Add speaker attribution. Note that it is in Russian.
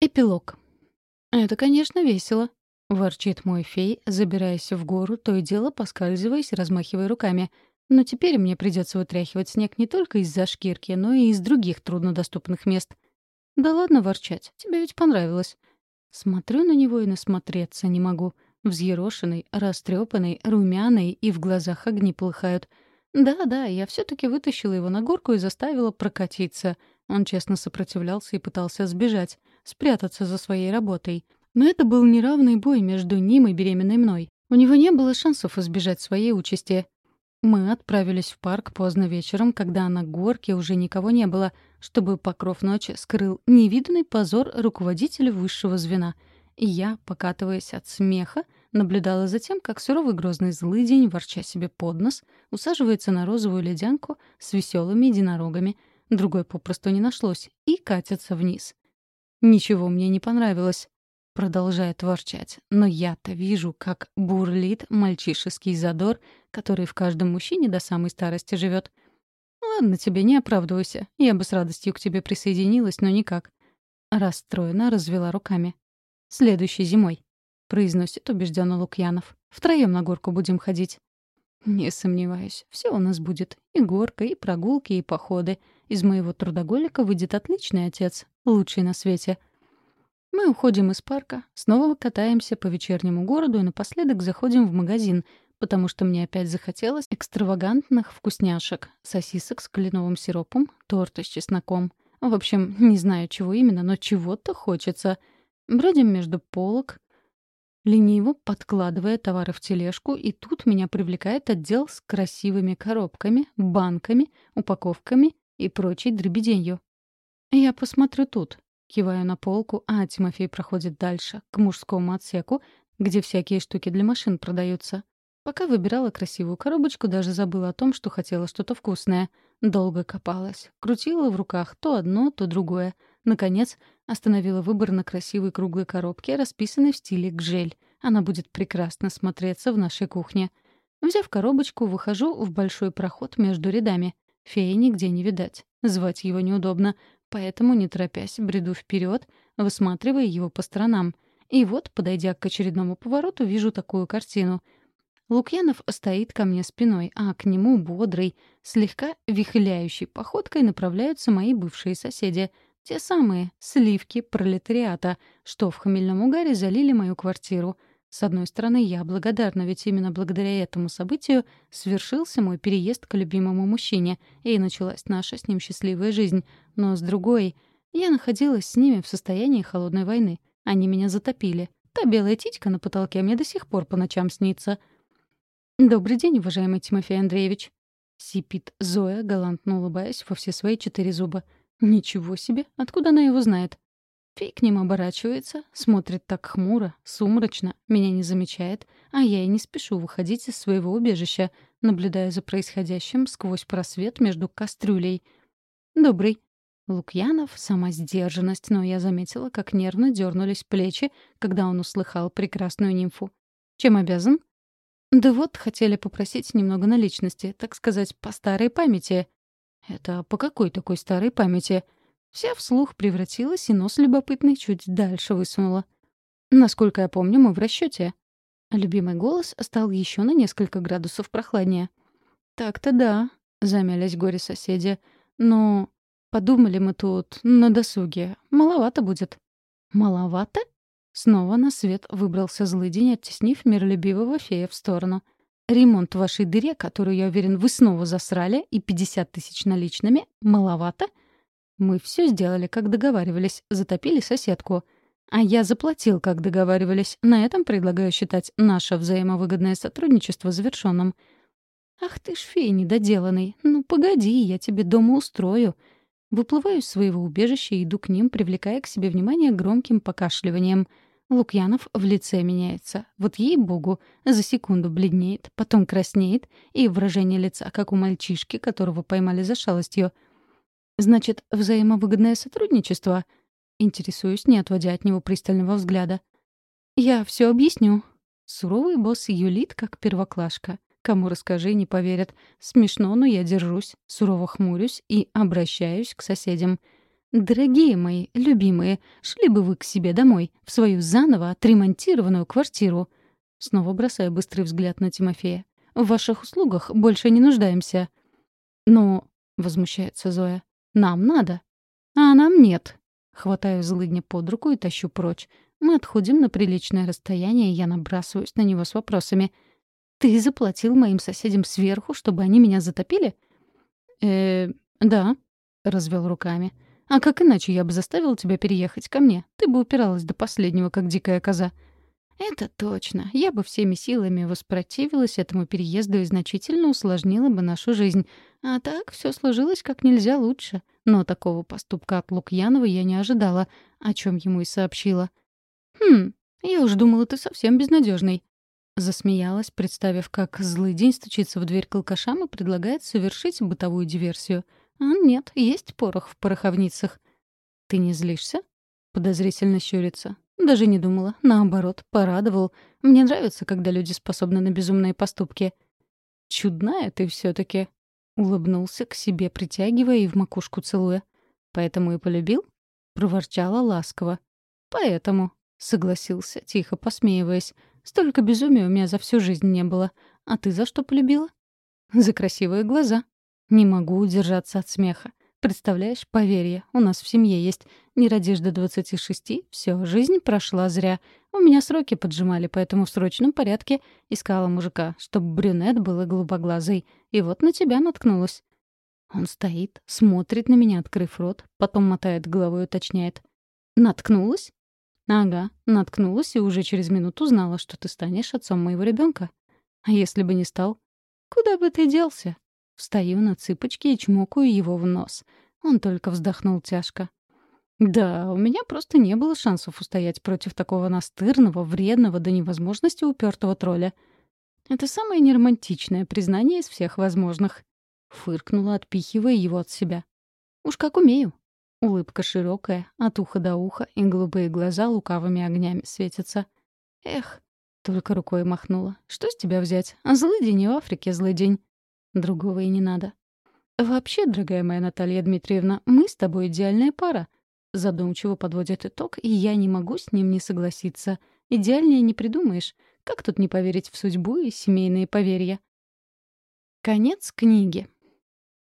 Speaker 1: Эпилог. «Это, конечно, весело», — ворчит мой фей, забираясь в гору, то и дело поскальзываясь, размахивая руками. «Но теперь мне придется вытряхивать снег не только из-за шкирки, но и из других труднодоступных мест». «Да ладно ворчать, тебе ведь понравилось». Смотрю на него и насмотреться не могу. Взъерошенный, растрепанный, румяный, и в глазах огни полыхают. Да-да, я все таки вытащила его на горку и заставила прокатиться. Он честно сопротивлялся и пытался сбежать спрятаться за своей работой. Но это был неравный бой между ним и беременной мной. У него не было шансов избежать своей участи. Мы отправились в парк поздно вечером, когда на горке уже никого не было, чтобы покров ночи скрыл невиданный позор руководителя высшего звена. И я, покатываясь от смеха, наблюдала за тем, как суровый грозный злый день, ворча себе под нос, усаживается на розовую ледянку с веселыми единорогами, другой попросту не нашлось, и катится вниз. «Ничего мне не понравилось», — продолжает ворчать. «Но я-то вижу, как бурлит мальчишеский задор, который в каждом мужчине до самой старости живет. Ладно тебе, не оправдывайся. Я бы с радостью к тебе присоединилась, но никак». Расстроена развела руками. «Следующей зимой», — произносит убежденно Лукьянов. «Втроем на горку будем ходить». «Не сомневаюсь. Все у нас будет. И горка, и прогулки, и походы. Из моего трудоголика выйдет отличный отец. Лучший на свете». Мы уходим из парка, снова катаемся по вечернему городу и напоследок заходим в магазин, потому что мне опять захотелось экстравагантных вкусняшек, сосисок с кленовым сиропом, торта с чесноком. В общем, не знаю, чего именно, но чего-то хочется. Бродим между полок, лениво подкладывая товары в тележку, и тут меня привлекает отдел с красивыми коробками, банками, упаковками и прочей дребеденью. «Я посмотрю тут», — киваю на полку, а Тимофей проходит дальше, к мужскому отсеку, где всякие штуки для машин продаются. Пока выбирала красивую коробочку, даже забыла о том, что хотела что-то вкусное. Долго копалась. Крутила в руках то одно, то другое. Наконец, остановила выбор на красивой круглой коробке, расписанной в стиле гжель. Она будет прекрасно смотреться в нашей кухне. Взяв коробочку, выхожу в большой проход между рядами. Феи нигде не видать. Звать его неудобно. Поэтому, не торопясь, бреду вперед, высматривая его по сторонам. И вот, подойдя к очередному повороту, вижу такую картину — Лукьянов стоит ко мне спиной, а к нему бодрый, слегка вихляющей походкой направляются мои бывшие соседи. Те самые сливки пролетариата, что в хмельном угаре залили мою квартиру. С одной стороны, я благодарна, ведь именно благодаря этому событию свершился мой переезд к любимому мужчине, и началась наша с ним счастливая жизнь. Но с другой, я находилась с ними в состоянии холодной войны. Они меня затопили. Та белая титька на потолке мне до сих пор по ночам снится — «Добрый день, уважаемый Тимофей Андреевич!» Сипит Зоя, галантно улыбаясь во все свои четыре зуба. «Ничего себе! Откуда она его знает?» Фей к ним оборачивается, смотрит так хмуро, сумрачно, меня не замечает, а я и не спешу выходить из своего убежища, наблюдая за происходящим сквозь просвет между кастрюлей. «Добрый». Лукьянов — сама сдержанность, но я заметила, как нервно дернулись плечи, когда он услыхал прекрасную нимфу. «Чем обязан?» «Да вот, хотели попросить немного наличности, так сказать, по старой памяти». «Это по какой такой старой памяти?» Вся вслух превратилась и нос любопытный чуть дальше высунула. «Насколько я помню, мы в расчете. Любимый голос стал еще на несколько градусов прохладнее. «Так-то да», — замялись горе-соседи. «Но подумали мы тут на досуге. Маловато будет». «Маловато?» Снова на свет выбрался злый день, оттеснив миролюбивого фея в сторону. «Ремонт вашей дыре, которую, я уверен, вы снова засрали, и 50 тысяч наличными, маловато?» «Мы все сделали, как договаривались, затопили соседку. А я заплатил, как договаривались. На этом предлагаю считать наше взаимовыгодное сотрудничество завершенным». «Ах ты ж фей недоделанный! Ну, погоди, я тебе дома устрою!» Выплываю из своего убежища и иду к ним, привлекая к себе внимание громким покашливанием — Лукьянов в лице меняется. Вот ей-богу, за секунду бледнеет, потом краснеет, и выражение лица, как у мальчишки, которого поймали за шалостью. «Значит, взаимовыгодное сотрудничество?» Интересуюсь, не отводя от него пристального взгляда. «Я все объясню». Суровый босс юлит, как первоклашка. Кому расскажи, не поверят. Смешно, но я держусь, сурово хмурюсь и обращаюсь к соседям. Дорогие мои, любимые, шли бы вы к себе домой, в свою заново отремонтированную квартиру. Снова бросаю быстрый взгляд на Тимофея. В ваших услугах больше не нуждаемся. Но, — возмущается Зоя, — нам надо. А нам нет. Хватаю злыдня под руку и тащу прочь. Мы отходим на приличное расстояние, и я набрасываюсь на него с вопросами. «Ты заплатил моим соседям сверху, чтобы они меня затопили?» «Э, да», — развел руками. «А как иначе я бы заставил тебя переехать ко мне? Ты бы упиралась до последнего, как дикая коза». «Это точно. Я бы всеми силами воспротивилась этому переезду и значительно усложнила бы нашу жизнь. А так все сложилось как нельзя лучше. Но такого поступка от Лукьянова я не ожидала, о чем ему и сообщила. «Хм, я уж думала, ты совсем безнадежный. Засмеялась, представив, как злый день стучится в дверь к алкашам и предлагает совершить бытовую диверсию. А нет, есть порох в пороховницах. «Ты не злишься?» Подозрительно щурится. Даже не думала. Наоборот, порадовал. Мне нравится, когда люди способны на безумные поступки. «Чудная ты все таки Улыбнулся к себе, притягивая и в макушку целуя. «Поэтому и полюбил?» Проворчала ласково. «Поэтому», — согласился, тихо посмеиваясь. «Столько безумия у меня за всю жизнь не было. А ты за что полюбила?» «За красивые глаза». Не могу удержаться от смеха. Представляешь, поверье, у нас в семье есть. Не родишь до 26, все, жизнь прошла зря. У меня сроки поджимали, поэтому в срочном порядке искала мужика, чтобы брюнет был и голубоглазый. И вот на тебя наткнулась. Он стоит, смотрит на меня, открыв рот, потом мотает головой и уточняет. «Наткнулась?» «Ага, наткнулась и уже через минуту знала, что ты станешь отцом моего ребенка. А если бы не стал? Куда бы ты делся? Встаю на цыпочки и чмокаю его в нос. Он только вздохнул тяжко. Да, у меня просто не было шансов устоять против такого настырного, вредного до невозможности упертого тролля. Это самое неромантичное признание из всех возможных. Фыркнула, отпихивая его от себя. Уж как умею. Улыбка широкая, от уха до уха, и голубые глаза лукавыми огнями светятся. Эх, только рукой махнула. Что с тебя взять? Злый день и в Африке злый день. Другого и не надо. «Вообще, дорогая моя Наталья Дмитриевна, мы с тобой идеальная пара». Задумчиво подводит итог, и я не могу с ним не согласиться. Идеальнее не придумаешь. Как тут не поверить в судьбу и семейные поверья? Конец книги.